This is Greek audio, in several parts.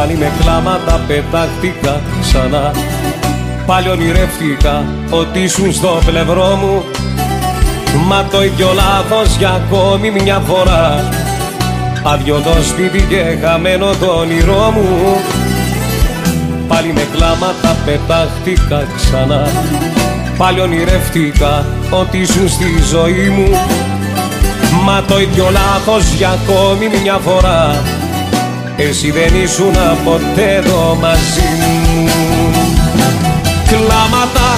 Πάλι με κλάματα πετάχτηκα ξανά. Πάλι ονειρεύτηκα ότι ήσουν στο πλευρό μου. Μα το ίδιο λάθος για ακόμη μια φορά. Άδειο το σπίτι και χαμένο το όνειρό μου. Πάλι με κλάματα πετάχτηκα ξανά. Πάλι ονειρεύτηκα ότι ήσουν στη ζωή μου. Μα το ίδιο λάθος για ακόμη μια φορά Εσύ δεν ήσουν ποτέ εδώ μαζί μου. Κλάματα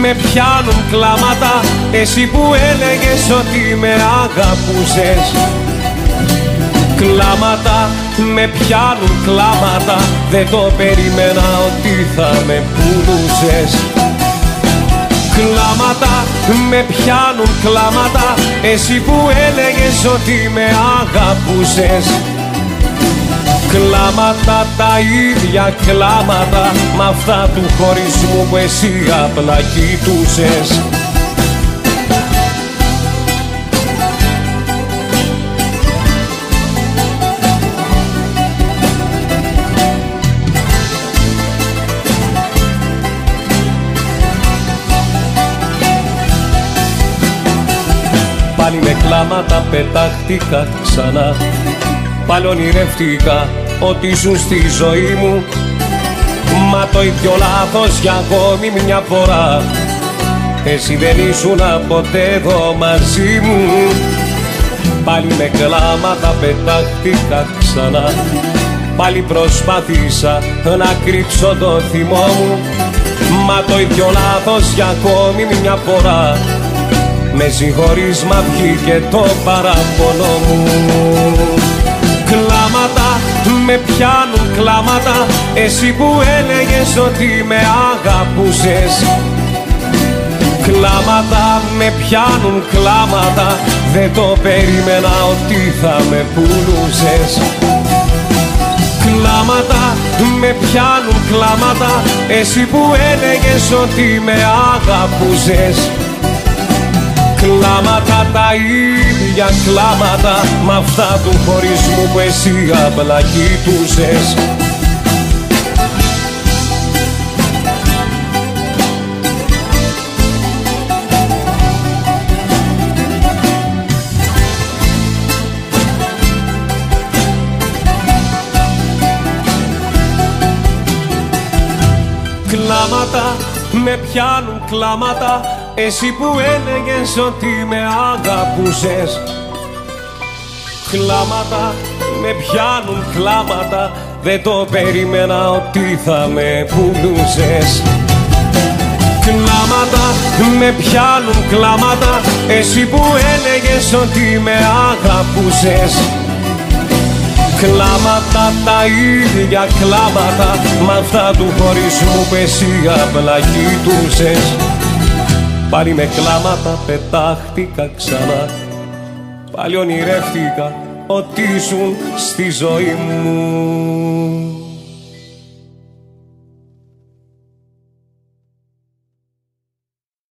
με πιάνουν κλάματα. Εσύ που έλεγες ότι με αγαπούσες. Κλάματα με πιάνουν κλάματα. Δεν το περίμενα ότι θα με πουλούσες. Κλάματα με πιάνουν κλάματα. Εσύ που έλεγες ότι με αγαπούσες Κλάματα τα ίδια κλάματα. Μ' αυτά του χωρισμού που εσύ απλά κοιτούσες Πάλι με κλάματα πετάχτηκα ξανά. Πάλι ονειρεύτηκα ότι ήσουν στη ζωή μου. Μα το ίδιο λάθος για ακόμη μια φορά. Εσύ δεν ήσουν ποτέ εδώ μαζί μου. Πάλι με κλάματα πετάχτηκα ξανά. Πάλι προσπάθησα να κρύψω το θυμό μου. Μα το ίδιο λάθος για ακόμη μια φορά. Με συγχωρείς μα βγήκε το παράπονο μου. Κλάματα με πιάνουν κλάματα. Εσύ που έλεγες ότι με αγαπούσες. Κλάματα με πιάνουν κλάματα. Δεν το περίμενα ότι θα με πουλούσες. Κλάματα με πιάνουν κλάματα. Εσύ που έλεγες ότι με αγαπούσες Κλάματα τα ίδια κλάματα Μ' αυτά του χωρισμού που εσύ απλά κοιτούσες Κλάματα με πιάνουν κλάματα Εσύ που έλεγες ότι με αγαπούσες. Κλάματα με πιάνουν κλάματα. Δεν το περίμενα ότι θα με πουλούσες. Κλάματα με πιάνουν κλάματα. Εσύ που έλεγες ότι με αγαπούσες. Κλάματα τα ίδια κλάματα. Μ' αυτά του χωρισμού που εσύ απλά κοιτούσες Πάλι με κλάματα πετάχτηκα ξανά. Πάλι ονειρεύτηκα ότι ήσουν στη ζωή μου